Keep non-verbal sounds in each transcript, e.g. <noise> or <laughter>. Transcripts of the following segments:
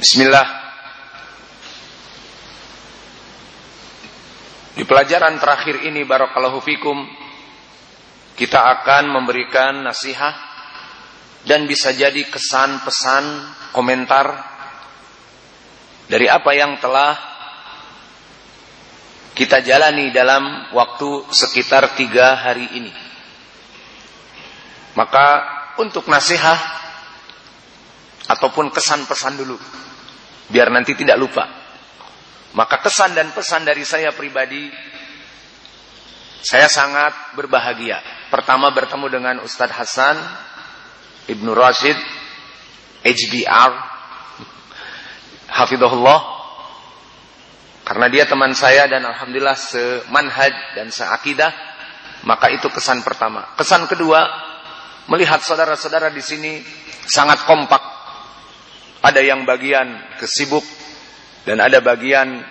Bismillah. Di pelajaran terakhir ini barakallahu fikum kita akan memberikan nasihat dan bisa jadi kesan pesan komentar dari apa yang telah kita jalani dalam waktu sekitar tiga hari ini. Maka untuk nasihat ataupun kesan pesan dulu biar nanti tidak lupa. Maka kesan dan pesan dari saya pribadi, saya sangat berbahagia. Pertama bertemu dengan Ustadz Hasan Ibnu Rashid, HBR, Hafidhullah, karena dia teman saya dan Alhamdulillah semanhaj dan seakidah, maka itu kesan pertama. Kesan kedua, melihat saudara-saudara di sini sangat kompak ada yang bagian kesibuk dan ada bagian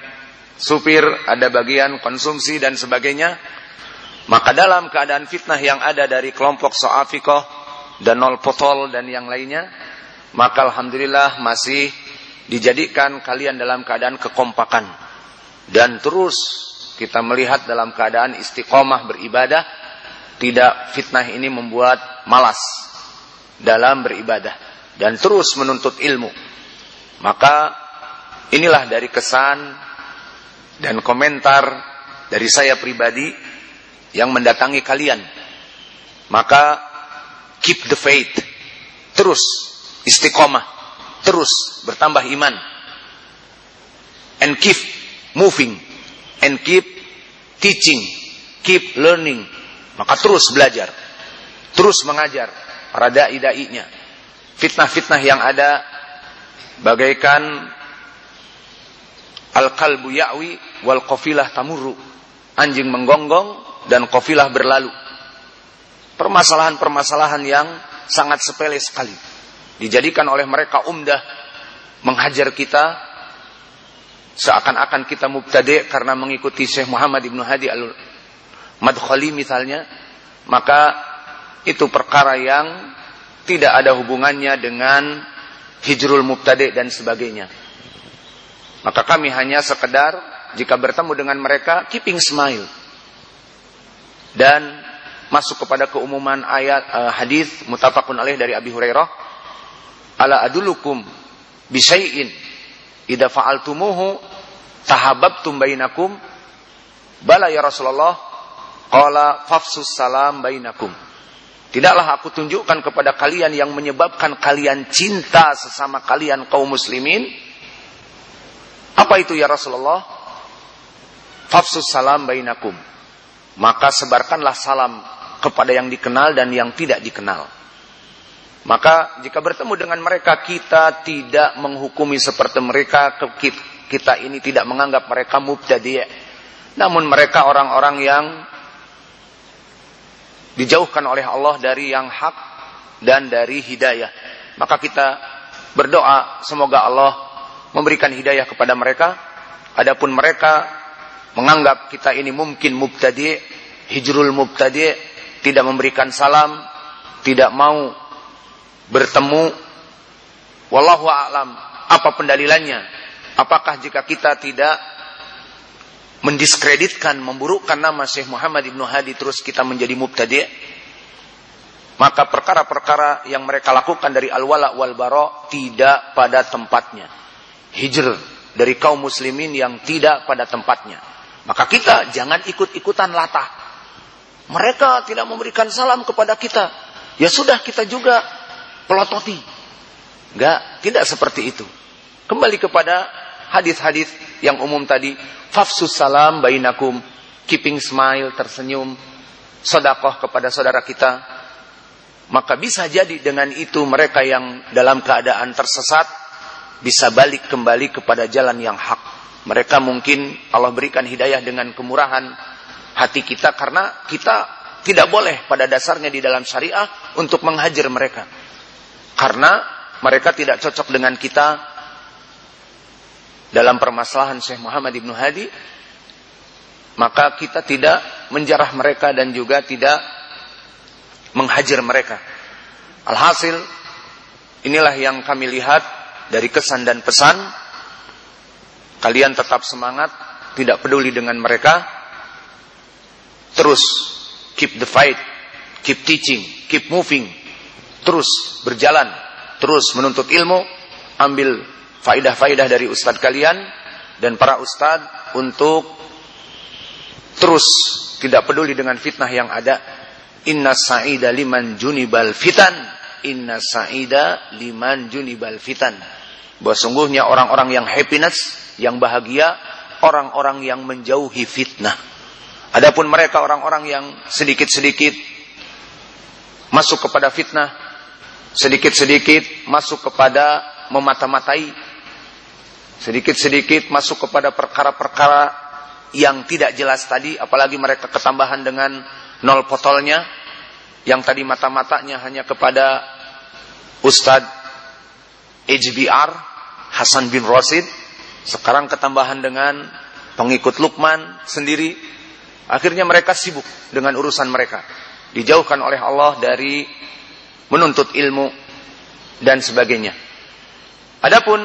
supir, ada bagian konsumsi dan sebagainya. Maka dalam keadaan fitnah yang ada dari kelompok so'afikoh dan nol potol dan yang lainnya, maka Alhamdulillah masih dijadikan kalian dalam keadaan kekompakan. Dan terus kita melihat dalam keadaan istiqomah beribadah, tidak fitnah ini membuat malas dalam beribadah dan terus menuntut ilmu. Maka inilah dari kesan dan komentar dari saya pribadi yang mendatangi kalian. Maka keep the faith. Terus istiqomah. Terus bertambah iman. And keep moving. And keep teaching. Keep learning. Maka terus belajar. Terus mengajar para dai-dainya fitnah-fitnah yang ada bagaikan al-qalbu ya'wi wal qafilah tamurru. Anjing menggonggong dan qafilah berlalu. Permasalahan-permasalahan yang sangat sepele sekali. Dijadikan oleh mereka umdah menghajar kita seakan-akan kita mubtadi karena mengikuti Syekh Muhammad Ibnu Hadi al-Madkhali misalnya, maka itu perkara yang tidak ada hubungannya dengan hijrul mubtadi dan sebagainya. Maka kami hanya sekedar jika bertemu dengan mereka keeping smile. Dan masuk kepada keumuman ayat uh, hadis mutafakun alaih dari Abi Hurairah ala adulukum bisyai'in idza fa'altumuhu tahabbabtum bainakum? Bala ya Rasulullah qala fafsus salam bainakum Tidaklah aku tunjukkan kepada kalian yang menyebabkan kalian cinta sesama kalian kaum muslimin. Apa itu ya Rasulullah? Fafsus salam bainakum. Maka sebarkanlah salam kepada yang dikenal dan yang tidak dikenal. Maka jika bertemu dengan mereka kita tidak menghukumi seperti mereka kita ini tidak menganggap mereka mubtadi'. Namun mereka orang-orang yang dijauhkan oleh Allah dari yang hak dan dari hidayah. Maka kita berdoa semoga Allah memberikan hidayah kepada mereka. Adapun mereka menganggap kita ini mungkin mubtadi, hijrul mubtadi, tidak memberikan salam, tidak mau bertemu. Wallahu a'lam. Apa pendalilannya? Apakah jika kita tidak mendiskreditkan, memburukkan nama Syekh Muhammad Ibnu Hadi terus kita menjadi mubtadi' maka perkara-perkara yang mereka lakukan dari al-wala wal bara tidak pada tempatnya. Hijr dari kaum muslimin yang tidak pada tempatnya. Maka kita jangan ikut-ikutan latah. Mereka tidak memberikan salam kepada kita. Ya sudah kita juga pelototi. Enggak, tidak seperti itu. Kembali kepada hadis-hadis yang umum tadi Fafsus salam bainakum. Keeping smile, tersenyum. Sodakoh kepada saudara kita. Maka bisa jadi dengan itu mereka yang dalam keadaan tersesat. Bisa balik kembali kepada jalan yang hak. Mereka mungkin Allah berikan hidayah dengan kemurahan hati kita. Karena kita tidak boleh pada dasarnya di dalam syariah untuk menghajar mereka. Karena mereka tidak cocok dengan kita dalam permasalahan Syekh Muhammad Ibnu Hadi, maka kita tidak menjarah mereka dan juga tidak menghajar mereka. Alhasil, inilah yang kami lihat dari kesan dan pesan. Kalian tetap semangat, tidak peduli dengan mereka. Terus keep the fight, keep teaching, keep moving. Terus berjalan, terus menuntut ilmu, ambil faidah-faidah dari ustadz kalian dan para ustadz untuk terus tidak peduli dengan fitnah yang ada. Inna sa'ida liman junibal fitan. Inna sa'ida liman junibal fitan. Bahwa sungguhnya orang-orang yang happiness, yang bahagia, orang-orang yang menjauhi fitnah. Adapun mereka orang-orang yang sedikit-sedikit masuk kepada fitnah, sedikit-sedikit masuk kepada memata-matai, sedikit-sedikit masuk kepada perkara-perkara yang tidak jelas tadi, apalagi mereka ketambahan dengan nol potolnya, yang tadi mata-matanya hanya kepada Ustadz HBR, Hasan bin Rosid, sekarang ketambahan dengan pengikut Lukman sendiri, akhirnya mereka sibuk dengan urusan mereka. Dijauhkan oleh Allah dari menuntut ilmu dan sebagainya. Adapun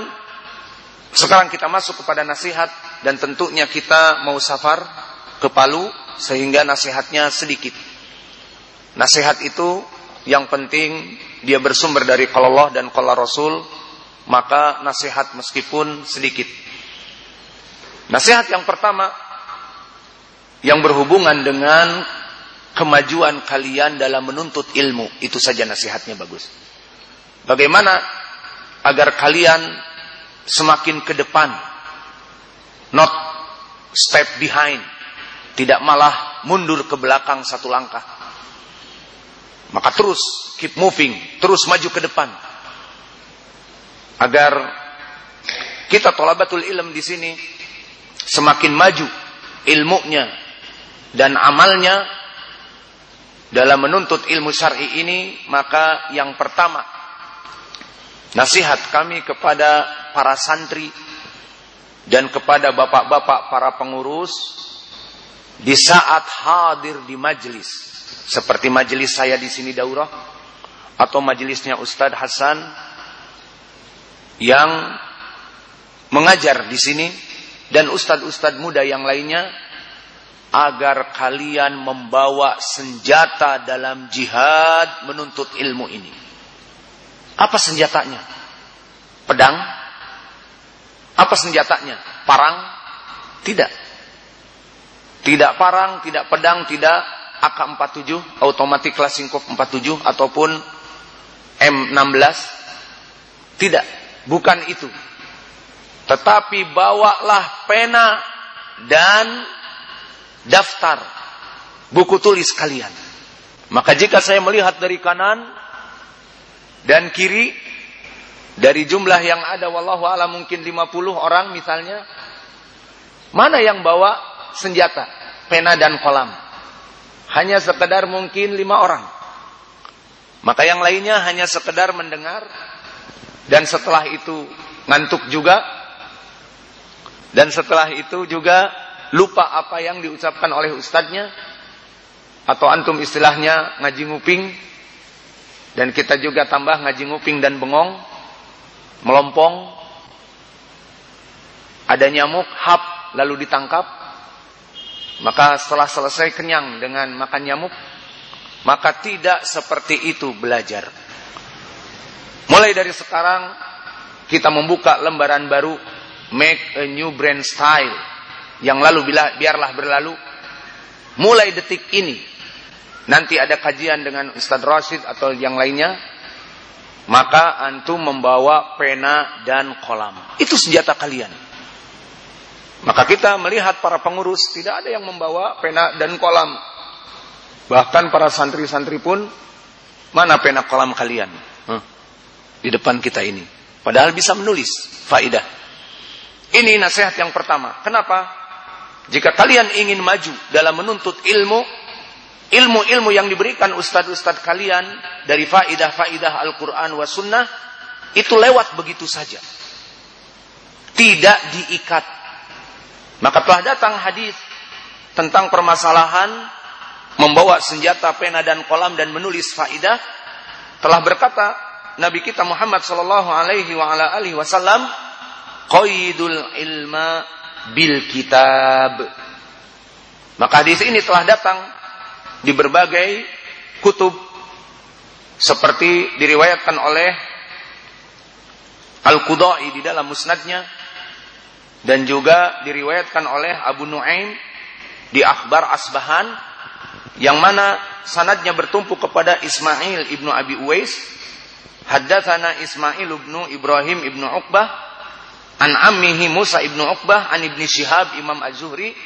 sekarang kita masuk kepada nasihat dan tentunya kita mau safar ke Palu sehingga nasihatnya sedikit. Nasihat itu yang penting dia bersumber dari kalau Allah dan kalau Rasul, maka nasihat meskipun sedikit. Nasihat yang pertama yang berhubungan dengan kemajuan kalian dalam menuntut ilmu, itu saja nasihatnya bagus. Bagaimana agar kalian semakin ke depan. Not step behind. Tidak malah mundur ke belakang satu langkah. Maka terus keep moving, terus maju ke depan. Agar kita tolabatul ilm di sini semakin maju ilmunya dan amalnya dalam menuntut ilmu syar'i ini, maka yang pertama nasihat kami kepada para santri dan kepada bapak-bapak para pengurus di saat hadir di majelis seperti majelis saya di sini daurah atau majelisnya Ustadz Hasan yang mengajar di sini dan ustadz-ustadz muda yang lainnya agar kalian membawa senjata dalam jihad menuntut ilmu ini. Apa senjatanya? Pedang, apa senjatanya? Parang? Tidak. Tidak parang, tidak pedang, tidak AK-47, automatic Kalashnikov 47 ataupun M16. Tidak, bukan itu. Tetapi bawalah pena dan daftar buku tulis kalian. Maka jika saya melihat dari kanan dan kiri dari jumlah yang ada wallahu alam mungkin 50 orang misalnya. Mana yang bawa senjata, pena dan kolam? Hanya sekedar mungkin lima orang. Maka yang lainnya hanya sekedar mendengar dan setelah itu ngantuk juga dan setelah itu juga lupa apa yang diucapkan oleh ustadznya atau antum istilahnya ngaji nguping dan kita juga tambah ngaji nguping dan bengong melompong, ada nyamuk, hap, lalu ditangkap, maka setelah selesai kenyang dengan makan nyamuk, maka tidak seperti itu belajar. Mulai dari sekarang kita membuka lembaran baru Make a New Brand Style yang lalu biarlah berlalu. Mulai detik ini nanti ada kajian dengan Ustadz Rashid atau yang lainnya maka antum membawa pena dan kolam. Itu senjata kalian. Maka kita melihat para pengurus tidak ada yang membawa pena dan kolam. Bahkan para santri-santri pun mana pena kolam kalian? Huh? Di depan kita ini. Padahal bisa menulis faidah. Ini nasihat yang pertama. Kenapa? Jika kalian ingin maju dalam menuntut ilmu, ilmu-ilmu yang diberikan ustadz-ustadz kalian dari faidah-faidah Al-Quran wa sunnah itu lewat begitu saja. Tidak diikat. Maka telah datang hadis tentang permasalahan membawa senjata, pena dan kolam dan menulis faidah telah berkata Nabi kita Muhammad sallallahu alaihi wa ala alihi wasallam qaidul ilma bil kitab. Maka hadis ini telah datang di berbagai kutub seperti diriwayatkan oleh Al-Qudai di dalam musnadnya dan juga diriwayatkan oleh Abu Nuaim di Akhbar Asbahan yang mana sanadnya bertumpu kepada Ismail ibnu Abi Uwais haddatsana Ismail ibnu Ibrahim ibnu Uqbah an ammihi Musa ibnu Uqbah an ibni Syihab Imam Az-Zuhri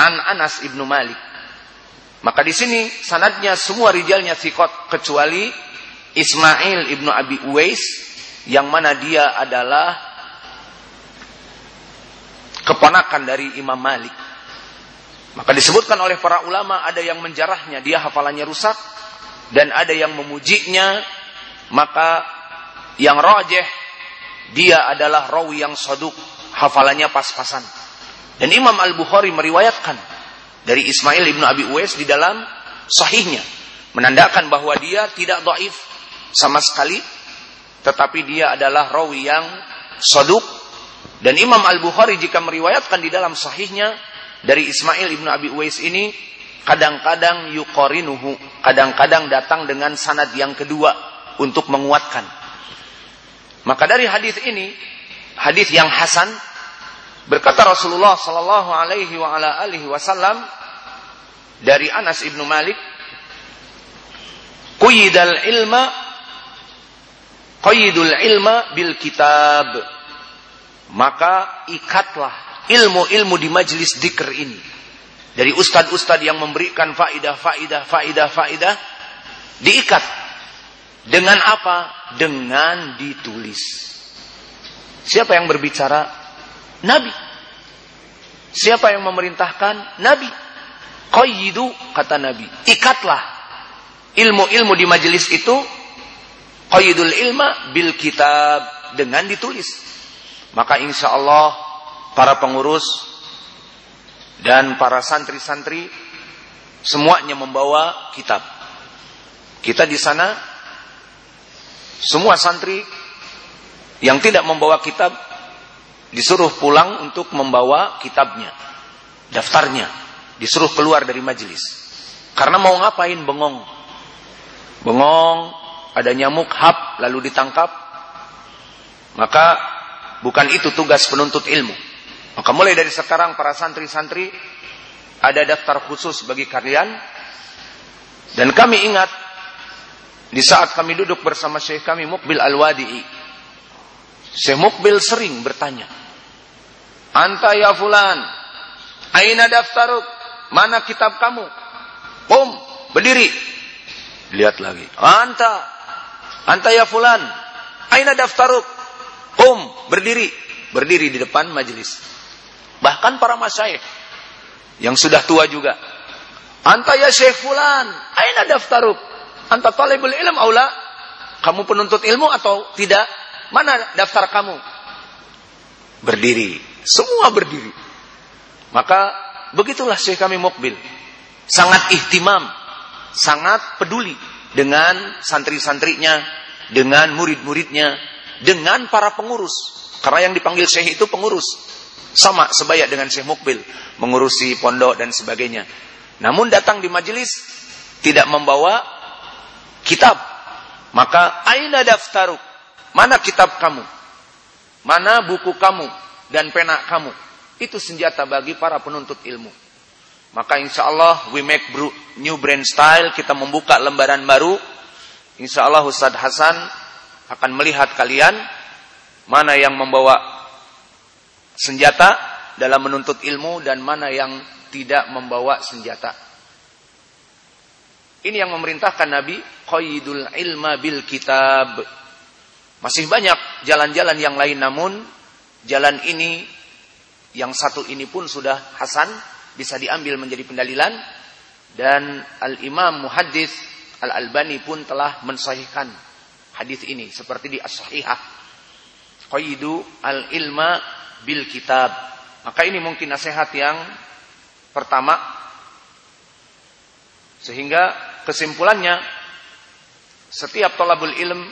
an Anas ibnu Malik maka di sini sanadnya semua rijalnya fikot kecuali Ismail ibnu Abi Uwais yang mana dia adalah keponakan dari Imam Malik maka disebutkan oleh para ulama ada yang menjarahnya, dia hafalannya rusak dan ada yang memujinya, maka yang rojeh dia adalah rawi yang saduk, hafalannya pas-pasan. Dan Imam Al-Bukhari meriwayatkan dari Ismail ibnu Abi Uwais di dalam sahihnya menandakan bahwa dia tidak doif sama sekali, tetapi dia adalah rawi yang saduk. Dan Imam Al-Bukhari jika meriwayatkan di dalam sahihnya dari Ismail ibnu Abi Uwais ini kadang-kadang yukorinuhu, kadang-kadang datang dengan sanad yang kedua untuk menguatkan. Maka dari hadis ini, hadis yang hasan, berkata Rasulullah Sallallahu Alaihi Wasallam dari Anas ibnu Malik, Quyidal ilma, Quyidul ilma bil kitab. Maka ikatlah ilmu-ilmu di majlis dikr ini. Dari ustad-ustad yang memberikan faidah, faidah, faidah, faidah. Diikat. Dengan apa? Dengan ditulis. Siapa yang berbicara? Nabi. Siapa yang memerintahkan? Nabi. Qayyidu, kata Nabi. Ikatlah. Ilmu-ilmu di majelis itu. Qayyidul ilma bil kitab. Dengan ditulis. Maka insya Allah para pengurus dan para santri-santri semuanya membawa kitab. Kita di sana semua santri yang tidak membawa kitab disuruh pulang untuk membawa kitabnya, daftarnya, disuruh keluar dari majelis. Karena mau ngapain bengong. Bengong, ada nyamuk hap lalu ditangkap. Maka bukan itu tugas penuntut ilmu. Maka mulai dari sekarang para santri-santri ada daftar khusus bagi kalian. Dan kami ingat di saat kami duduk bersama Syekh kami Mukbil Al-Wadi'i. Syekh Mukbil sering bertanya. Anta ya fulan, aina daftaruk? Mana kitab kamu? Om, berdiri. Lihat lagi. Anta, anta ya fulan, aina daftaruk? Om, berdiri. Berdiri di depan majelis. Bahkan para masyayikh yang sudah tua juga. Anta ya Syekh fulan, aina daftaruk? Anta talibul ilm aula? Kamu penuntut ilmu atau tidak? Mana daftar kamu? Berdiri. Semua berdiri. Maka begitulah Syekh kami Mukbil. Sangat ihtimam, sangat peduli dengan santri-santrinya, dengan murid-muridnya, dengan para pengurus. Karena yang dipanggil Syekh itu pengurus. Sama sebaya dengan Syekh Mukbil mengurusi pondok dan sebagainya. Namun datang di majelis tidak membawa kitab. Maka aina daftaruk? Mana kitab kamu? Mana buku kamu dan pena kamu? Itu senjata bagi para penuntut ilmu. Maka insya Allah we make new brand style. Kita membuka lembaran baru. Insya Allah Ustadz Hasan akan melihat kalian mana yang membawa senjata dalam menuntut ilmu dan mana yang tidak membawa senjata. Ini yang memerintahkan Nabi qaidul ilma bil kitab. Masih banyak jalan-jalan yang lain namun jalan ini yang satu ini pun sudah hasan bisa diambil menjadi pendalilan dan Al-Imam Muhaddis Al-Albani pun telah mensahihkan hadis ini seperti di As-Sahihah. Qaidu al-ilma bil kitab. Maka ini mungkin nasihat yang pertama. Sehingga kesimpulannya setiap tolabul ilm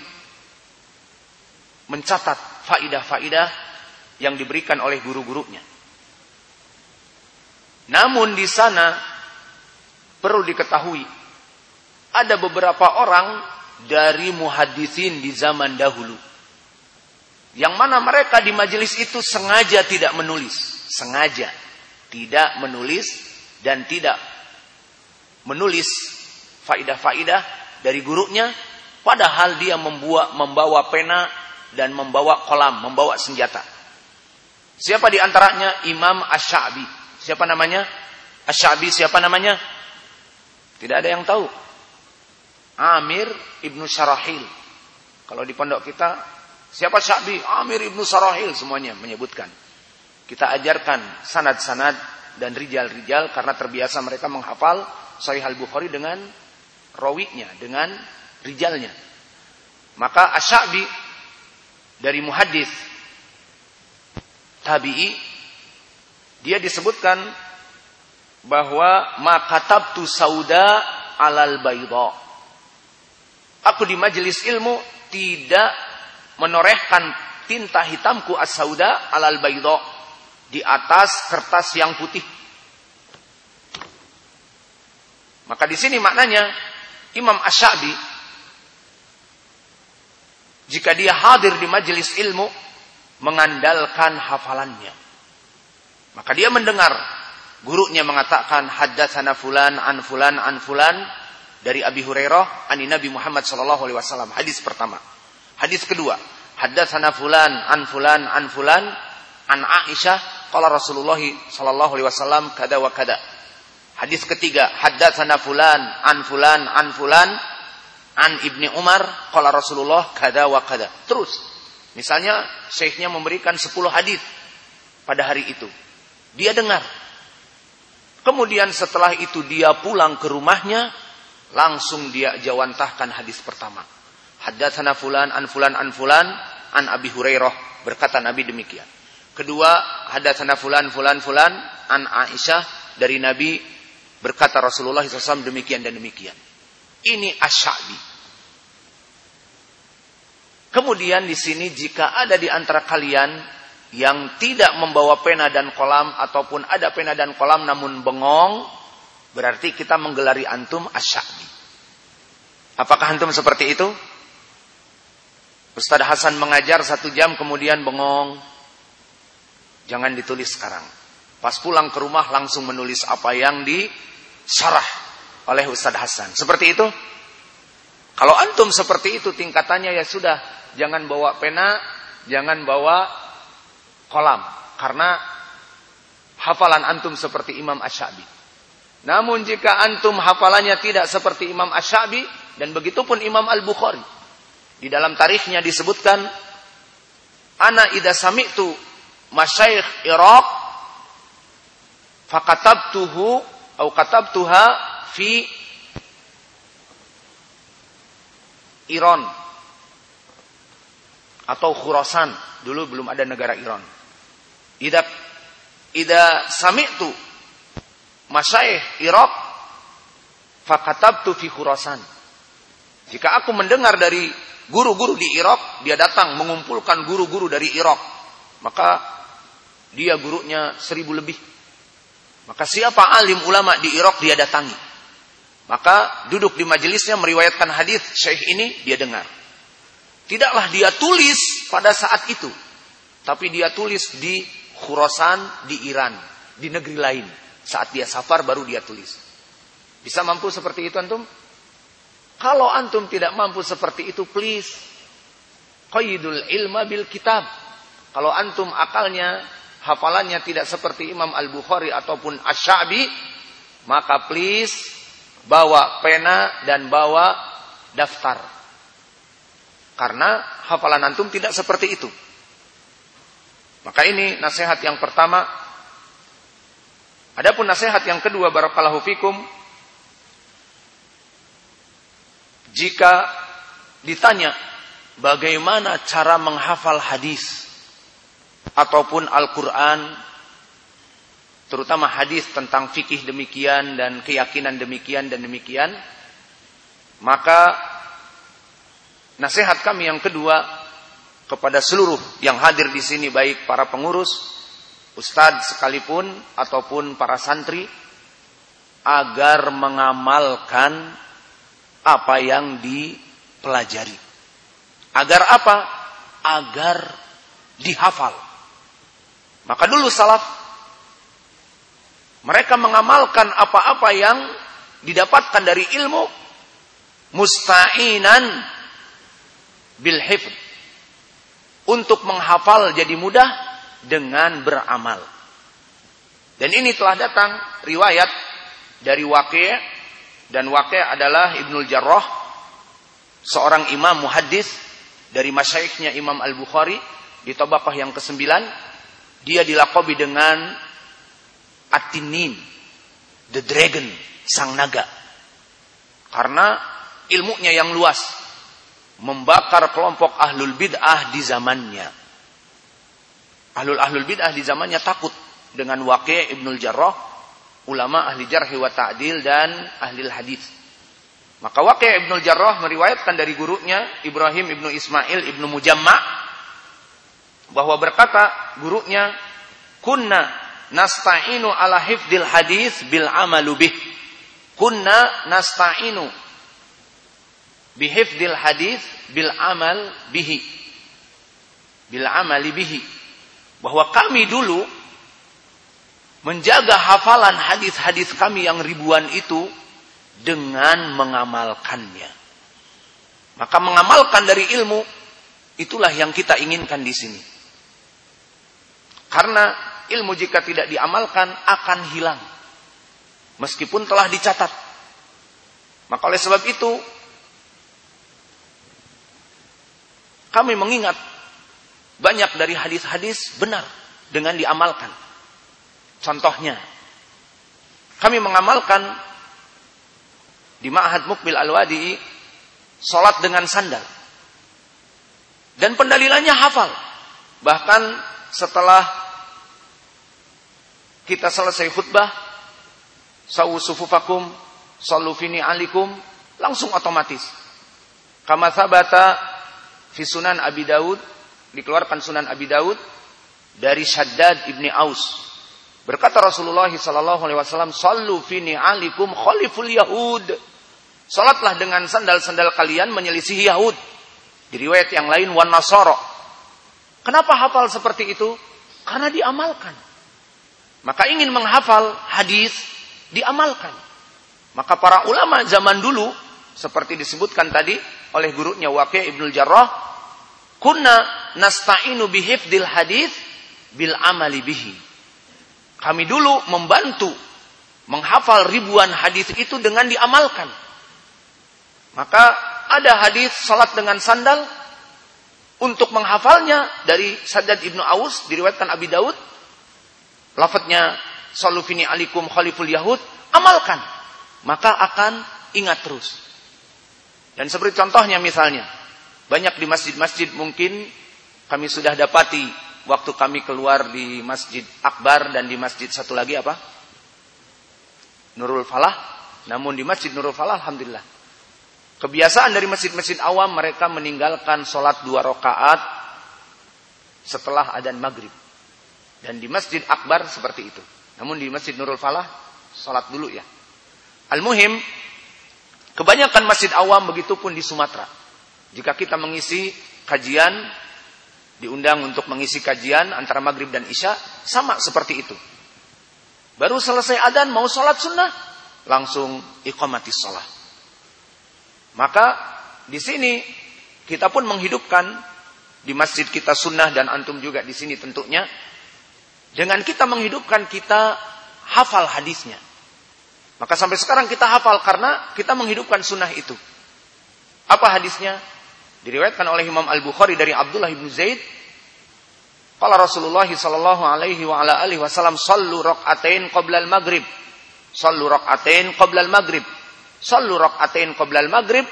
mencatat faidah-faidah yang diberikan oleh guru-gurunya. Namun di sana perlu diketahui ada beberapa orang dari muhadithin di zaman dahulu yang mana mereka di majelis itu sengaja tidak menulis, sengaja tidak menulis dan tidak menulis faidah-faidah dari gurunya padahal dia membuat membawa pena dan membawa kolam, membawa senjata. Siapa di antaranya? Imam Ash-Sha'bi. Siapa namanya? Ash-Sha'bi siapa namanya? Tidak ada yang tahu. Amir ibnu Syarahil. Kalau di pondok kita, siapa Sya'bi? Amir ibnu Syarahil semuanya menyebutkan. Kita ajarkan sanad-sanad dan rijal-rijal karena terbiasa mereka menghafal Sahih Al-Bukhari dengan rawinya, dengan rijalnya. Maka Asy-Sya'bi dari muhaddis tabi'i dia disebutkan bahwa makatabtu sauda alal bayda. Aku di majelis ilmu tidak menorehkan tinta hitamku as-sauda alal bayda di atas kertas yang putih. Maka di sini maknanya Imam Asy-Sya'bi jika dia hadir di majelis ilmu mengandalkan hafalannya. Maka dia mendengar gurunya mengatakan haddatsana fulan an fulan an fulan dari Abi Hurairah ani Nabi Muhammad sallallahu alaihi wasallam. Hadis pertama. Hadis kedua, haddatsana fulan an fulan an fulan an Aisyah qala Rasulullah sallallahu alaihi wasallam kada wa kada. Hadis ketiga, haddatsana fulan an fulan an fulan an Ibni Umar qala Rasulullah kada wa kada. Terus. Misalnya syekhnya memberikan 10 hadis pada hari itu. Dia dengar Kemudian setelah itu dia pulang ke rumahnya, langsung dia jawantahkan hadis pertama. Haddatsana fulan an fulan an fulan an Abi Hurairah berkata Nabi demikian. Kedua, haddatsana fulan fulan fulan an Aisyah dari Nabi berkata Rasulullah SAW demikian dan demikian. Ini asyabi. Kemudian di sini jika ada di antara kalian yang tidak membawa pena dan kolam ataupun ada pena dan kolam namun bengong, berarti kita menggelari antum asyabi. Apakah antum seperti itu? Ustaz Hasan mengajar satu jam kemudian bengong. Jangan ditulis sekarang. Pas pulang ke rumah langsung menulis apa yang disarah oleh Ustaz Hasan. Seperti itu? Kalau antum seperti itu tingkatannya ya sudah. Jangan bawa pena, jangan bawa kolam karena hafalan antum seperti Imam Asy-Syafi'i. Namun jika antum hafalannya tidak seperti Imam Asy-Syafi'i dan begitupun Imam Al-Bukhari. Di dalam tarikhnya disebutkan ana idza sami'tu masyayikh Iraq fakatabtuhu atau katabtuha fi Iran atau Khurasan. Dulu belum ada negara Iran. Ida ida sami'tu masyayikh Irak fakatabtu fi Khurasan. Jika aku mendengar dari guru-guru di Irak, dia datang mengumpulkan guru-guru dari Irak. Maka dia gurunya seribu lebih. Maka siapa alim ulama di Irak dia datangi. Maka duduk di majelisnya meriwayatkan hadis syekh ini dia dengar. Tidaklah dia tulis pada saat itu, tapi dia tulis di Khurasan di Iran, di negeri lain. Saat dia safar baru dia tulis. Bisa mampu seperti itu antum? Kalau antum tidak mampu seperti itu, please. Qaidul ilma bil kitab. Kalau antum akalnya, hafalannya tidak seperti Imam Al-Bukhari ataupun Ash-Sha'bi, maka please bawa pena dan bawa daftar. Karena hafalan antum tidak seperti itu. Maka ini nasihat yang pertama. Adapun nasihat yang kedua barakallahu fikum jika ditanya bagaimana cara menghafal hadis ataupun Al-Qur'an terutama hadis tentang fikih demikian dan keyakinan demikian dan demikian maka nasihat kami yang kedua kepada seluruh yang hadir di sini baik para pengurus, ustadz sekalipun ataupun para santri agar mengamalkan apa yang dipelajari. Agar apa? Agar dihafal. Maka dulu salaf mereka mengamalkan apa-apa yang didapatkan dari ilmu musta'inan bil hifd. Untuk menghafal jadi mudah dengan beramal. Dan ini telah datang riwayat dari Waqi' dan Waqi' adalah Ibnul Jarrah seorang imam muhaddis dari masyaikhnya Imam Al-Bukhari di tabaqah yang ke-9 dia dilakobi dengan Atinin the dragon sang naga. Karena ilmunya yang luas membakar kelompok ahlul bid'ah di zamannya ahlul ahlul bid'ah di zamannya takut dengan Waqi' Ibnul Jarrah ulama ahli jarhi wa ta'dil dan ahli hadis. Maka Waqi' Ibnu Jarrah meriwayatkan dari gurunya Ibrahim Ibnu Ismail Ibnu Mujamma bahwa berkata gurunya kunna nasta'inu ala hifdil hadis bil amalu bih. Kunna nasta'inu bihifdil hadis bil amal bihi. Bil amali bihi. Bahwa kami dulu menjaga hafalan hadis-hadis kami yang ribuan itu dengan mengamalkannya. Maka mengamalkan dari ilmu itulah yang kita inginkan di sini. Karena ilmu jika tidak diamalkan akan hilang. Meskipun telah dicatat. Maka oleh sebab itu kami mengingat banyak dari hadis-hadis benar dengan diamalkan. Contohnya, kami mengamalkan di Ma'had Mukbil Al-Wadi salat dengan sandal. Dan pendalilannya hafal. Bahkan setelah kita selesai khutbah, sawu sufufakum, sallu fini alikum, langsung otomatis. Kama sabata fi sunan Abi Daud, dikeluarkan sunan Abi Daud dari Shaddad ibni Aus Berkata Rasulullah sallallahu alaihi wasallam, "Sallu fi ni'alikum khaliful yahud." Salatlah dengan sandal-sandal kalian menyelisih Yahud. Di riwayat yang lain wan nasara. Kenapa hafal seperti itu? Karena diamalkan. Maka ingin menghafal hadis diamalkan. Maka para ulama zaman dulu seperti disebutkan tadi oleh gurunya Waqi' Ibnul Jarrah, kunna nasta'inu bihifdil hadis bil amali bihi kami dulu membantu menghafal ribuan hadis itu dengan diamalkan. Maka ada hadis salat dengan sandal untuk menghafalnya dari Saddad Ibnu Aus diriwayatkan Abi Daud. Lafadznya Salufini alikum khaliful Yahud. Amalkan. Maka akan ingat terus. Dan seperti contohnya misalnya. Banyak di masjid-masjid mungkin kami sudah dapati waktu kami keluar di Masjid Akbar dan di masjid satu lagi apa? Nurul Falah. Namun di Masjid Nurul Falah alhamdulillah. Kebiasaan dari masjid-masjid awam mereka meninggalkan sholat dua rakaat setelah adan maghrib. Dan di Masjid Akbar seperti itu. Namun di Masjid Nurul Falah sholat dulu ya. Al-Muhim, kebanyakan masjid awam begitu pun di Sumatera. Jika kita mengisi kajian diundang untuk mengisi kajian antara maghrib dan isya sama seperti itu. Baru selesai adan mau sholat sunnah langsung iqamati sholat. Maka di sini kita pun menghidupkan di masjid kita sunnah dan antum juga di sini tentunya dengan kita menghidupkan kita hafal hadisnya. Maka sampai sekarang kita hafal karena kita menghidupkan sunnah itu. Apa hadisnya? Diriwayatkan oleh Imam Al-Bukhari dari Abdullah bin Zaid. Qala Rasulullah sallallahu alaihi wa ala alihi wasallam sallu rak'atain qabla al-maghrib. Sallu rak'atain qabla al-maghrib. Rak'atain qabla al-maghrib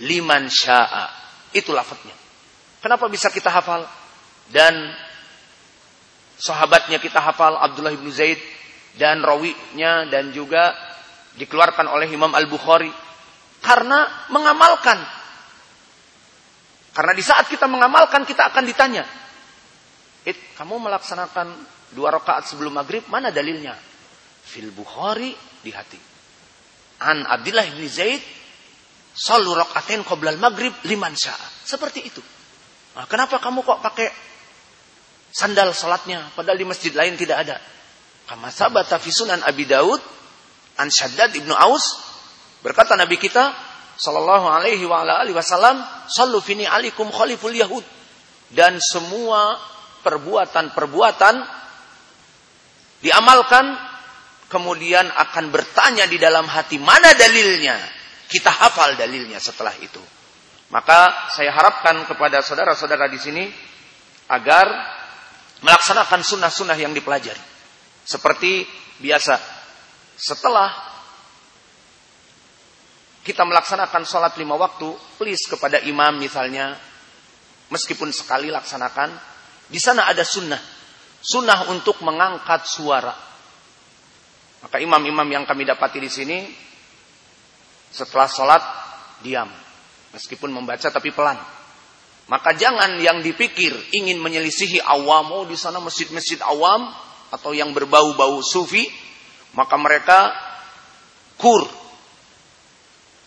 liman syaa. Itu lafadznya. Kenapa bisa kita hafal? Dan sahabatnya kita hafal Abdullah bin Zaid dan rawinya dan juga dikeluarkan oleh Imam Al-Bukhari karena mengamalkan Karena di saat kita mengamalkan kita akan ditanya. It, kamu melaksanakan dua rakaat sebelum maghrib, mana dalilnya? Fil Bukhari di hati. An Abdullah bin Zaid, Salu rakaatain qoblal maghrib liman sya'a. Seperti itu. Nah, kenapa kamu kok pakai sandal salatnya padahal di masjid lain tidak ada? Kama sabata fi Abi Daud an Shaddad ibnu Aus berkata Nabi kita sallallahu alaihi wa ala alihi wasallam sallu fini alikum khaliful yahud. Dan semua perbuatan-perbuatan diamalkan kemudian akan bertanya di dalam hati mana dalilnya? Kita hafal dalilnya setelah itu. Maka saya harapkan kepada saudara-saudara di sini agar melaksanakan sunnah-sunnah yang dipelajari. Seperti biasa setelah kita melaksanakan sholat lima waktu, please kepada imam misalnya, meskipun sekali laksanakan, di sana ada sunnah. Sunnah untuk mengangkat suara. Maka imam-imam yang kami dapati di sini, setelah sholat, diam. Meskipun membaca tapi pelan. Maka jangan yang dipikir ingin menyelisihi awam, oh di sana masjid-masjid awam, atau yang berbau-bau sufi, maka mereka kur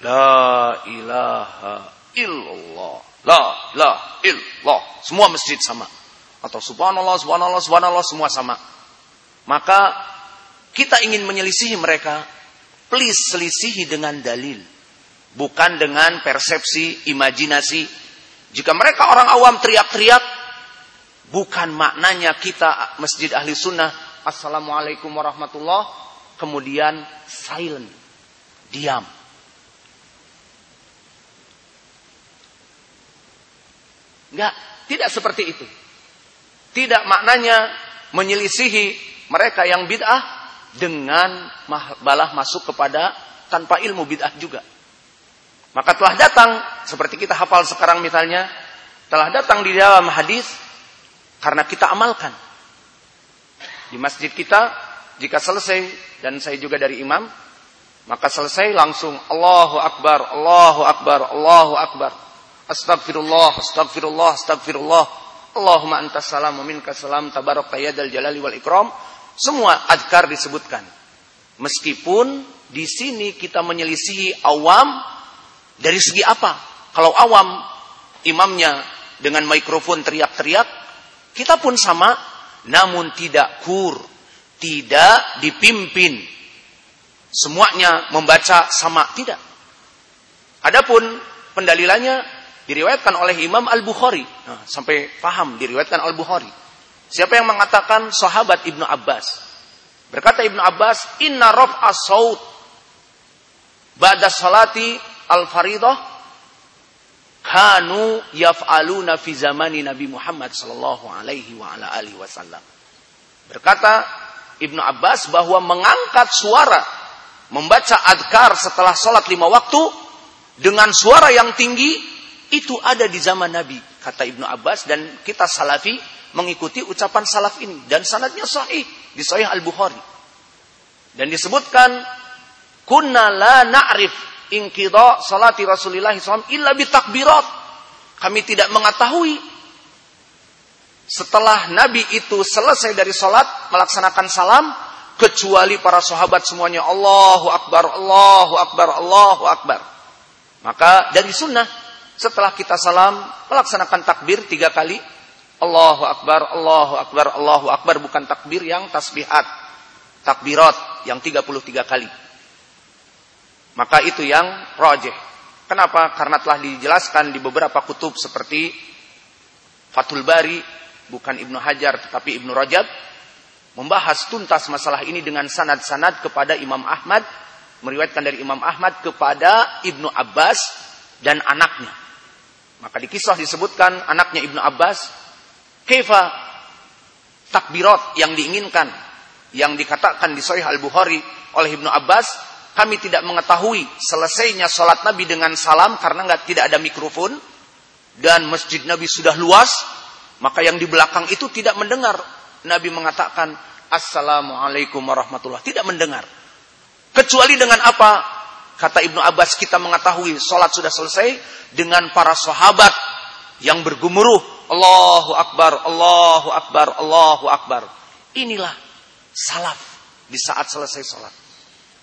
La ilaha illallah. La ilaha illallah. Semua masjid sama. Atau subhanallah, subhanallah, subhanallah, semua sama. Maka kita ingin menyelisihi mereka. Please selisihi dengan dalil. Bukan dengan persepsi, imajinasi. Jika mereka orang awam teriak-teriak, bukan maknanya kita masjid ahli sunnah. Assalamualaikum warahmatullah. Kemudian silent. Diam Enggak, tidak seperti itu. Tidak maknanya menyelisihi mereka yang bid'ah dengan balah masuk kepada tanpa ilmu bid'ah juga. Maka telah datang seperti kita hafal sekarang misalnya, telah datang di dalam hadis karena kita amalkan. Di masjid kita jika selesai dan saya juga dari imam, maka selesai langsung Allahu Akbar, Allahu Akbar, Allahu Akbar. Astagfirullah, astagfirullah, astagfirullah. Allahumma antas salam minka salam tabarak dal jalali wal ikram. Semua adkar disebutkan. Meskipun di sini kita menyelisihi awam dari segi apa? Kalau awam imamnya dengan mikrofon teriak-teriak, kita pun sama, namun tidak kur, tidak dipimpin. Semuanya membaca sama, tidak. Adapun pendalilannya Diriwayatkan oleh Imam Al-Bukhari. Nah, sampai paham diriwayatkan Al-Bukhari. Siapa yang mengatakan sahabat Ibnu Abbas? Berkata Ibnu Abbas, "Inna raf'a saut ba'da salati al-faridah kanu yaf'aluna fi zamani Nabi Muhammad sallallahu alaihi wa ala alihi wasallam." Berkata Ibnu Abbas bahwa mengangkat suara membaca adkar setelah sholat lima waktu dengan suara yang tinggi itu ada di zaman Nabi, kata Ibnu Abbas dan kita salafi mengikuti ucapan salaf ini dan sanadnya sahih di Sahih Al-Bukhari. Dan disebutkan kunna la na'rif inqidha salati Rasulillah illa bitakbirat. Kami tidak mengetahui setelah Nabi itu selesai dari salat melaksanakan salam kecuali para sahabat semuanya Allahu Akbar, Allahu Akbar, Allahu Akbar. Maka dari sunnah setelah kita salam, melaksanakan takbir tiga kali. Allahu Akbar, Allahu Akbar, Allahu Akbar. Bukan takbir yang tasbihat. Takbirat yang 33 kali. Maka itu yang rojeh. Kenapa? Karena telah dijelaskan di beberapa kutub seperti Fathul Bari, bukan Ibnu Hajar tetapi Ibnu Rajab, membahas tuntas masalah ini dengan sanad-sanad kepada Imam Ahmad, meriwayatkan dari Imam Ahmad kepada Ibnu Abbas dan anaknya. Maka di kisah disebutkan anaknya Ibnu Abbas, kefa takbirat yang diinginkan, yang dikatakan di Sahih Al-Bukhari oleh Ibnu Abbas, kami tidak mengetahui selesainya sholat Nabi dengan salam karena nggak tidak ada mikrofon dan masjid Nabi sudah luas, maka yang di belakang itu tidak mendengar Nabi mengatakan Assalamualaikum warahmatullah. Tidak mendengar. Kecuali dengan apa? Kata Ibnu Abbas kita mengetahui sholat sudah selesai dengan para sahabat yang bergumuruh Allahu Akbar, Allahu Akbar, Allahu Akbar. Inilah salaf di saat selesai sholat.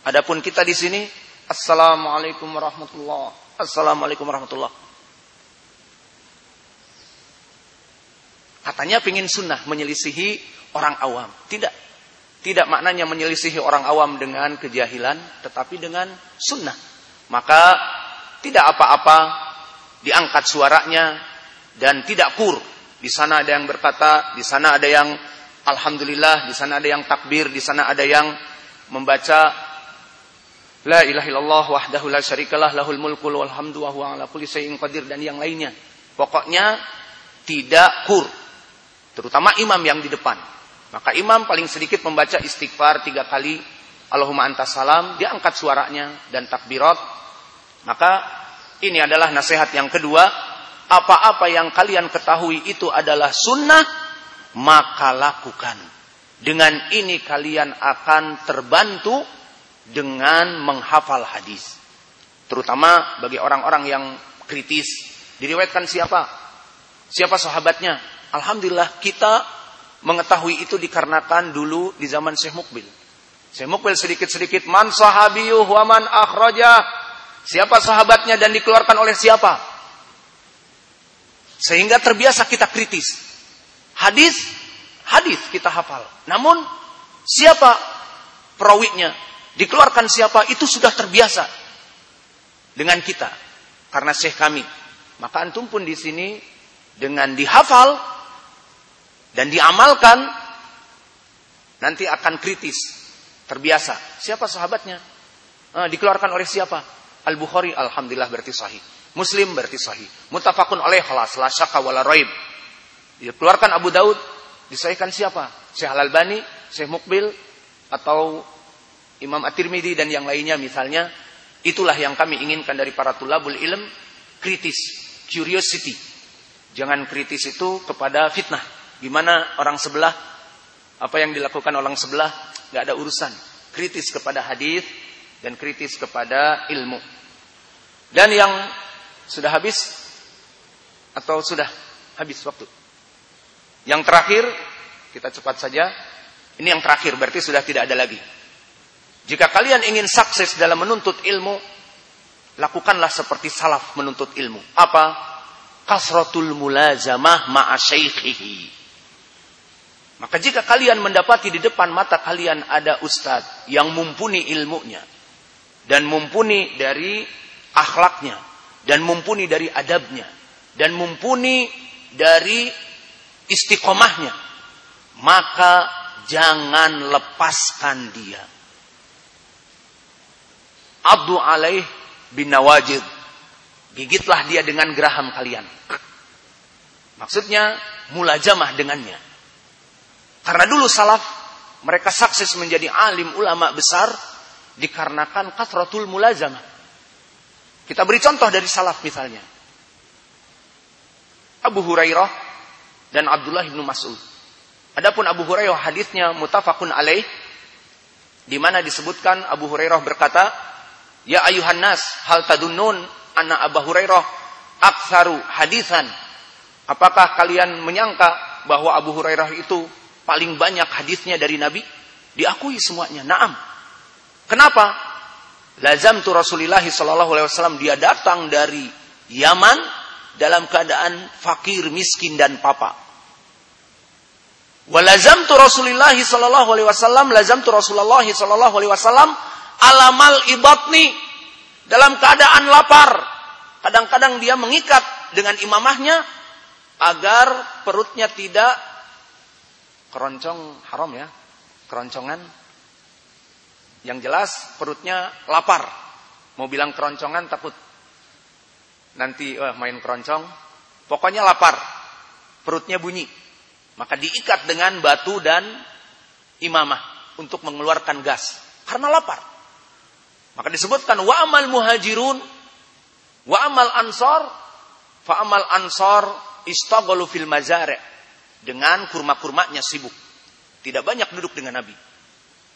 Adapun kita di sini, Assalamualaikum warahmatullah, Assalamualaikum warahmatullah. Katanya pingin sunnah menyelisihi orang awam. Tidak. Tidak maknanya menyelisihi orang awam dengan kejahilan, tetapi dengan sunnah. Maka tidak apa-apa diangkat suaranya dan tidak kur. Di sana ada yang berkata, di sana ada yang alhamdulillah, di sana ada yang takbir, di sana ada yang membaca La ilaha illallah wahdahu la syarikalah lahul mulku wal wa huwa ala kulli syai'in qadir dan yang lainnya. Pokoknya tidak kur. Terutama imam yang di depan. Maka imam paling sedikit membaca istighfar tiga kali. Allahumma antas salam. Dia angkat suaranya dan takbirat. Maka ini adalah nasihat yang kedua apa-apa yang kalian ketahui itu adalah sunnah, maka lakukan. Dengan ini kalian akan terbantu dengan menghafal hadis. Terutama bagi orang-orang yang kritis. Diriwayatkan siapa? Siapa sahabatnya? Alhamdulillah kita mengetahui itu dikarenakan dulu di zaman Syekh Mukbil. Syekh Mukbil sedikit-sedikit man sahabiyuh wa man akhraja. Siapa sahabatnya dan dikeluarkan oleh siapa? Sehingga terbiasa kita kritis. Hadis, hadis kita hafal. Namun siapa perawinya, dikeluarkan siapa itu sudah terbiasa dengan kita karena syekh kami. Maka antum pun di sini dengan dihafal dan diamalkan nanti akan kritis, terbiasa. Siapa sahabatnya? Eh, dikeluarkan oleh siapa? Al-Bukhari alhamdulillah berarti sahih. Muslim berarti sahih. Mutafakun oleh khalas la syakka wala raib. Dikeluarkan Abu Daud, disahihkan siapa? Syekh Al-Albani, Syekh Mukbil atau Imam At-Tirmidzi dan yang lainnya misalnya. Itulah yang kami inginkan dari para tulabul ilm, kritis, curiosity. Jangan kritis itu kepada fitnah. Gimana orang sebelah, apa yang dilakukan orang sebelah, nggak ada urusan. Kritis kepada hadis dan kritis kepada ilmu. Dan yang sudah habis? Atau sudah habis waktu? Yang terakhir, kita cepat saja. Ini yang terakhir, berarti sudah tidak ada lagi. Jika kalian ingin sukses dalam menuntut ilmu, lakukanlah seperti salaf menuntut ilmu. Apa? Kasratul mulazamah ma'a Maka jika kalian mendapati di depan mata kalian ada ustadz yang mumpuni ilmunya dan mumpuni dari akhlaknya dan mumpuni dari adabnya dan mumpuni dari istiqomahnya maka jangan lepaskan dia. Abdu alaih bin nawajid gigitlah dia dengan geraham kalian. Maksudnya mulajamah dengannya karena dulu salaf mereka sukses menjadi alim ulama besar dikarenakan kasratul mulazamah kita beri contoh dari salaf misalnya. Abu Hurairah dan Abdullah bin Mas'ud. Adapun Abu Hurairah hadisnya mutafakun alaih di mana disebutkan Abu Hurairah berkata, "Ya ayuhan nas, hal tadunnun anna Abu Hurairah aktsaru hadisan." Apakah kalian menyangka bahwa Abu Hurairah itu paling banyak hadisnya dari Nabi? Diakui semuanya. Naam. Kenapa? Lazam tu Rasulullah Sallallahu Alaihi Wasallam dia datang dari Yaman dalam keadaan fakir, miskin dan papa. Walazam tu Rasulullah Sallallahu Alaihi Wasallam, lazam tu Rasulullah Sallallahu Alaihi Wasallam alamal ibatni dalam keadaan lapar. Kadang-kadang dia mengikat dengan imamahnya agar perutnya tidak keroncong haram ya, keroncongan yang jelas perutnya lapar. Mau bilang keroncongan takut nanti eh, main keroncong. Pokoknya lapar. Perutnya bunyi. Maka diikat dengan batu dan imamah untuk mengeluarkan gas. Karena lapar. Maka disebutkan wa amal muhajirun wa amal ansor fa amal ansor istaghalu fil mazare dengan kurma-kurmanya sibuk. Tidak banyak duduk dengan Nabi.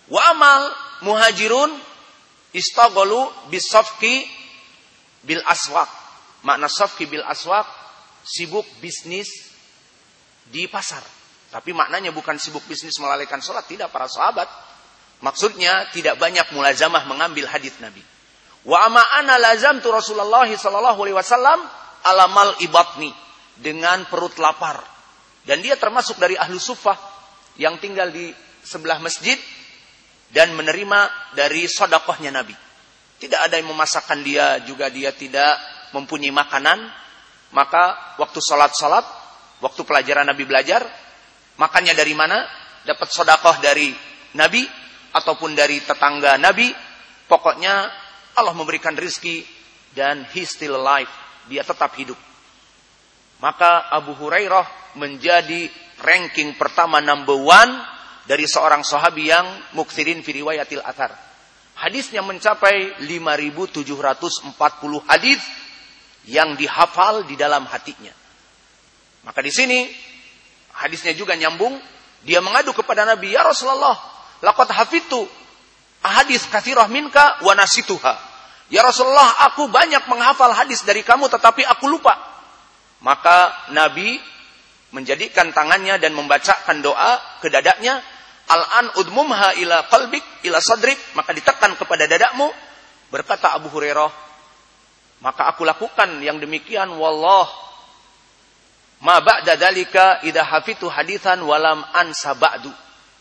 Wa amal muhajirun istaghalu bisafki bil aswaq. Makna safki bil aswaq sibuk bisnis di pasar. Tapi maknanya bukan sibuk bisnis melalaikan sholat. Tidak para sahabat. Maksudnya tidak banyak mulazamah mengambil hadis Nabi. Wa ama ana lazam tu Rasulullah sallallahu alaihi wasallam alamal ibatni dengan perut lapar. Dan dia termasuk dari ahlu sufah yang tinggal di sebelah masjid dan menerima dari sodakohnya Nabi. Tidak ada yang memasakkan dia, juga dia tidak mempunyai makanan. Maka waktu sholat-sholat, waktu pelajaran Nabi belajar, makannya dari mana? Dapat sodakoh dari Nabi, ataupun dari tetangga Nabi. Pokoknya Allah memberikan rizki dan he still alive. Dia tetap hidup. Maka Abu Hurairah menjadi ranking pertama number one dari seorang sahabi yang muksirin fi riwayatil athar. Hadisnya mencapai 5740 hadis yang dihafal di dalam hatinya. Maka di sini hadisnya juga nyambung, dia mengadu kepada Nabi, "Ya Rasulullah, laqad hafidtu hadis katsirah minka wa nasituha." Ya Rasulullah, aku banyak menghafal hadis dari kamu tetapi aku lupa. Maka Nabi menjadikan tangannya dan membacakan doa ke dadanya, Al-an udmumha ila qalbik ila sadrik, maka ditekan kepada dadakmu. Berkata Abu Hurairah, maka aku lakukan yang demikian wallah ma ba'da dalika idza hafitu haditsan walam ansa ba'du.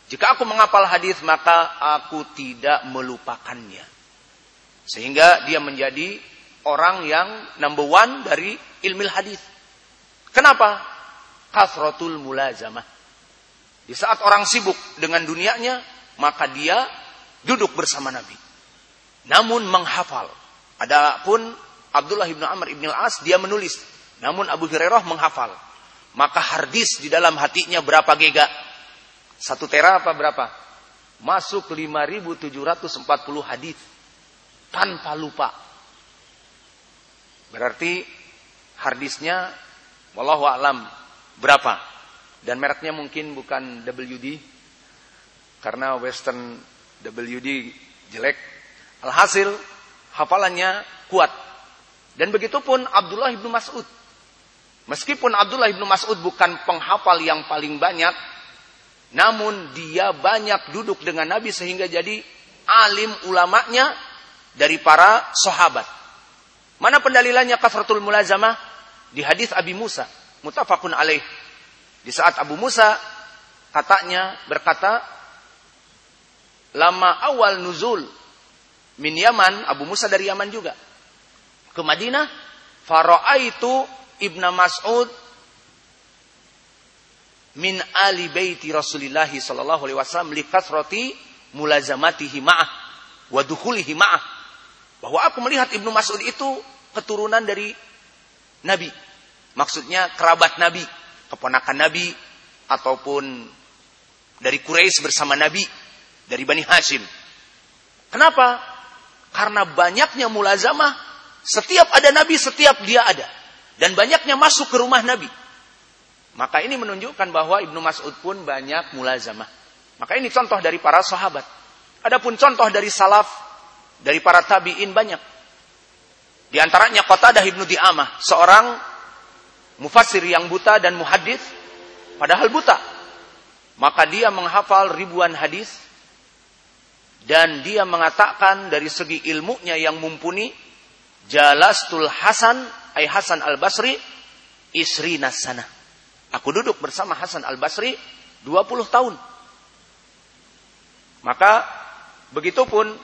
Jika aku menghafal hadis maka aku tidak melupakannya. Sehingga dia menjadi orang yang number one dari ilmu hadis. Kenapa? Kasratul mulazamah. Di saat orang sibuk dengan dunianya, maka dia duduk bersama Nabi. Namun menghafal. Adapun Abdullah ibn Amr ibn al-As dia menulis. Namun Abu Hurairah menghafal. Maka hardis di dalam hatinya berapa giga? Satu tera apa berapa? Masuk 5740 hadis tanpa lupa. Berarti hardisnya wallahu alam berapa? Dan mereknya mungkin bukan WD karena Western WD jelek. Alhasil hafalannya kuat dan begitu pun Abdullah ibnu Mas'ud. Meskipun Abdullah ibnu Mas'ud bukan penghafal yang paling banyak, namun dia banyak duduk dengan Nabi sehingga jadi alim ulamanya dari para sahabat. Mana pendalilannya kafratul mulazamah? Di hadis Abi Musa, mutafakun alaih. Di saat Abu Musa katanya berkata, lama awal nuzul min Yaman, Abu Musa dari Yaman juga ke Madinah, itu Ibnu Mas'ud min ali baiti Rasulillah sallallahu alaihi wasallam li kasrati mulazamatihi ma'ah wa dukhulihi ma'ah. Bahwa aku melihat Ibnu Mas'ud itu keturunan dari Nabi. Maksudnya kerabat Nabi, keponakan Nabi ataupun dari Quraisy bersama Nabi dari Bani Hashim. Kenapa? Karena banyaknya mulazamah setiap ada Nabi, setiap dia ada. Dan banyaknya masuk ke rumah Nabi. Maka ini menunjukkan bahwa Ibnu Mas'ud pun banyak mulazamah. Maka ini contoh dari para sahabat. Adapun contoh dari salaf, dari para tabi'in banyak. Di antaranya Qatadah Ibnu Di'amah, seorang mufassir yang buta dan muhadis, padahal buta. Maka dia menghafal ribuan hadis dan dia mengatakan dari segi ilmunya yang mumpuni Jalastul Hasan, ay Hasan Al-Basri, isri nasana. Aku duduk bersama Hasan Al-Basri 20 tahun. Maka begitupun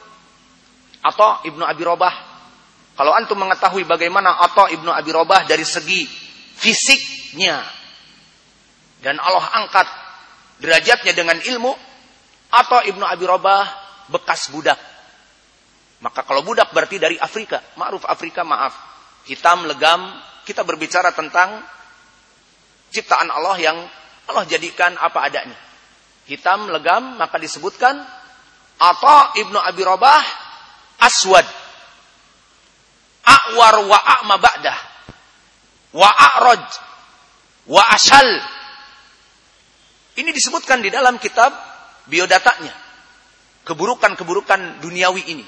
atau Ibnu Abi Robah. Kalau antum mengetahui bagaimana atau Ibnu Abi Robah dari segi fisiknya dan Allah angkat derajatnya dengan ilmu atau Ibnu Abi Robah bekas budak maka kalau budak berarti dari Afrika. Ma'ruf Afrika maaf. Hitam, legam. Kita berbicara tentang ciptaan Allah yang Allah jadikan apa adanya. Hitam, legam, maka disebutkan atau Ibnu Abi Robah aswad. A'war wa a'ma ba'dah. Wa a'raj. Wa ashal. Ini disebutkan di dalam kitab biodatanya. Keburukan-keburukan duniawi ini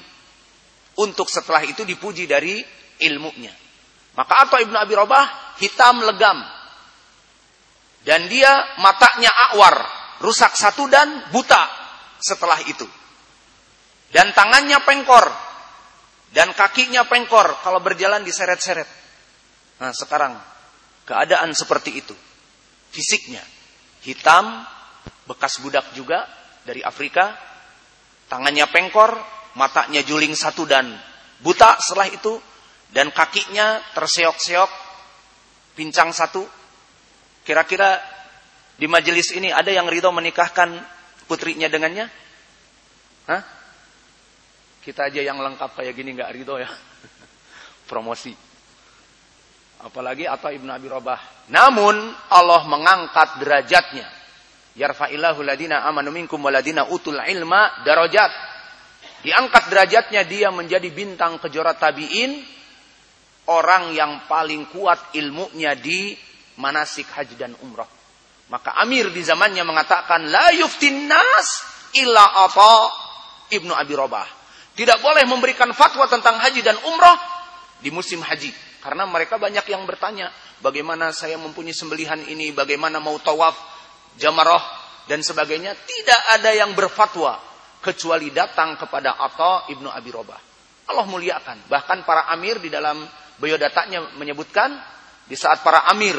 untuk setelah itu dipuji dari ilmunya. Maka atau Ibnu Abi Robah hitam legam. Dan dia matanya awar, rusak satu dan buta setelah itu. Dan tangannya pengkor. Dan kakinya pengkor kalau berjalan diseret-seret. Nah sekarang keadaan seperti itu. Fisiknya hitam, bekas budak juga dari Afrika. Tangannya pengkor, matanya juling satu dan buta setelah itu. Dan kakinya terseok-seok, pincang satu. Kira-kira di majelis ini ada yang ridho menikahkan putrinya dengannya? Hah? Kita aja yang lengkap kayak gini nggak ridho ya. <laughs> Promosi. Apalagi atau Ibnu Abi Robah. Namun Allah mengangkat derajatnya. Yarfa'illahu ladina amanu minkum waladina utul ilma darajat. Diangkat derajatnya dia menjadi bintang kejora tabi'in orang yang paling kuat ilmunya di manasik haji dan umrah. Maka Amir di zamannya mengatakan la yuftin nas illa apa Ibnu Abi Robah. Tidak boleh memberikan fatwa tentang haji dan umrah di musim haji. Karena mereka banyak yang bertanya, bagaimana saya mempunyai sembelihan ini, bagaimana mau tawaf, jamarah, dan sebagainya. Tidak ada yang berfatwa, kecuali datang kepada Atta ibnu Abi Robah. Allah muliakan. Bahkan para amir di dalam biodatanya menyebutkan di saat para amir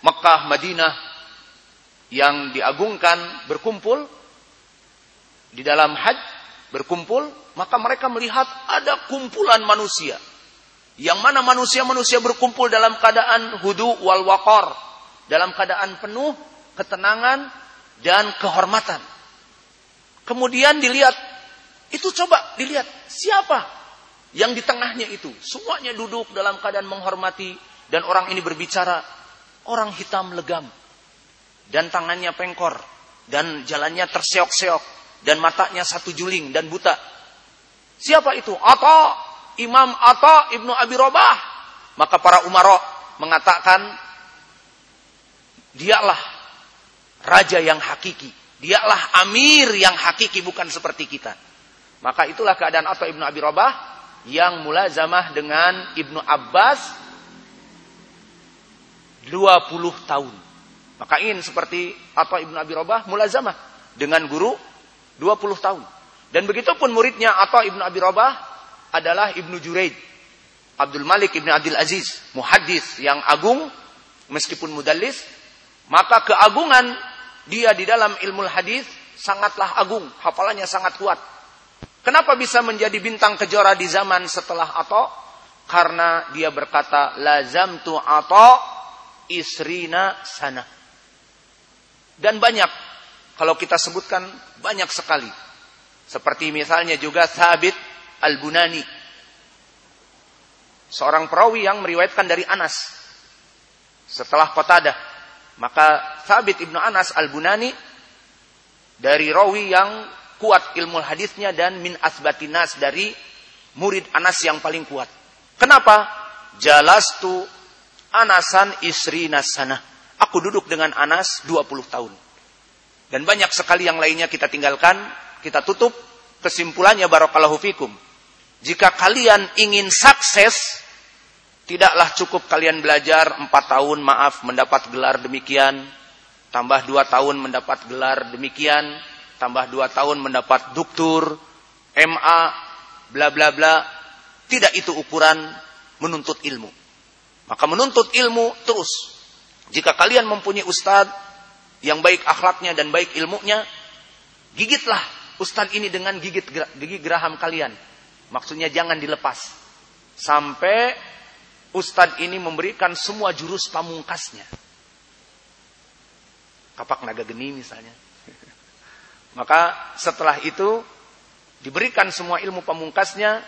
Mekah, Madinah yang diagungkan berkumpul di dalam haji berkumpul, maka mereka melihat ada kumpulan manusia. Yang mana manusia-manusia berkumpul dalam keadaan hudu wal wakor. Dalam keadaan penuh ketenangan dan kehormatan. Kemudian dilihat, itu coba dilihat siapa yang di tengahnya itu, semuanya duduk dalam keadaan menghormati dan orang ini berbicara, orang hitam legam dan tangannya pengkor dan jalannya terseok-seok dan matanya satu juling dan buta. Siapa itu? Atau Imam Atau Ibnu Abi Robah. Maka para umaro mengatakan dialah raja yang hakiki. Dialah amir yang hakiki bukan seperti kita. Maka itulah keadaan Atau Ibnu Abi Robah yang mulazamah dengan Ibnu Abbas 20 tahun. Maka ingin seperti atau Ibnu Abi Robah mulazamah dengan guru 20 tahun. Dan begitu pun muridnya atau Ibnu Abi Robah adalah Ibnu Jureid. Abdul Malik Ibnu Abdul Aziz, muhaddis yang agung meskipun mudallis, maka keagungan dia di dalam ilmu hadis sangatlah agung, hafalannya sangat kuat. Kenapa bisa menjadi bintang kejora di zaman setelah Ato? Karena dia berkata, lazam tu Ato isrina sana. Dan banyak, kalau kita sebutkan banyak sekali. Seperti misalnya juga Thabit Al-Bunani. Seorang perawi yang meriwayatkan dari Anas. Setelah Qatadah. Maka Thabit Ibnu Anas Al-Bunani dari rawi yang kuat ilmu hadisnya dan min asbatinas dari murid Anas yang paling kuat. Kenapa? Jalastu Anasan istri nasana. Aku duduk dengan Anas 20 tahun. Dan banyak sekali yang lainnya kita tinggalkan, kita tutup. Kesimpulannya barakallahu fikum. Jika kalian ingin sukses, tidaklah cukup kalian belajar 4 tahun, maaf, mendapat gelar demikian, tambah 2 tahun mendapat gelar demikian, tambah dua tahun mendapat doktur, MA, bla bla bla. Tidak itu ukuran menuntut ilmu. Maka menuntut ilmu terus. Jika kalian mempunyai ustadz yang baik akhlaknya dan baik ilmunya, gigitlah ustadz ini dengan gigit gigi geraham kalian. Maksudnya jangan dilepas. Sampai ustadz ini memberikan semua jurus pamungkasnya. Kapak naga geni misalnya. <laughs> Maka setelah itu diberikan semua ilmu pamungkasnya,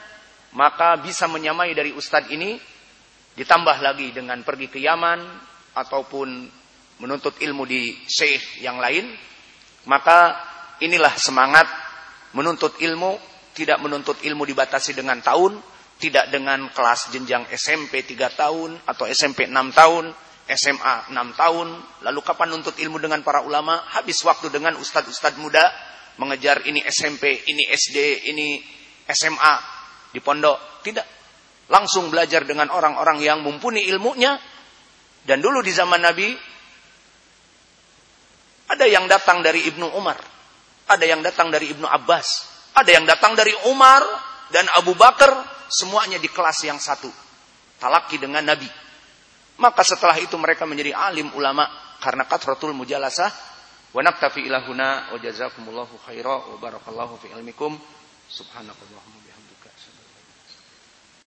maka bisa menyamai dari ustadz ini, ditambah lagi dengan pergi ke Yaman, ataupun menuntut ilmu di syekh yang lain, maka inilah semangat menuntut ilmu, tidak menuntut ilmu dibatasi dengan tahun, tidak dengan kelas jenjang SMP 3 tahun, atau SMP 6 tahun, SMA 6 tahun, lalu kapan nuntut ilmu dengan para ulama? Habis waktu dengan ustadz-ustadz muda, mengejar ini SMP, ini SD, ini SMA di pondok. Tidak. Langsung belajar dengan orang-orang yang mumpuni ilmunya, Dan dulu di zaman Nabi ada yang datang dari Ibnu Umar, ada yang datang dari Ibnu Abbas, ada yang datang dari Umar dan Abu Bakar, semuanya di kelas yang satu. Talaki dengan Nabi. Maka setelah itu mereka menjadi alim ulama. Karena katratul mujalasah. Wa naktafi ilahuna wa jazakumullahu khaira wa barakallahu fi ilmikum. Subhanakallahumma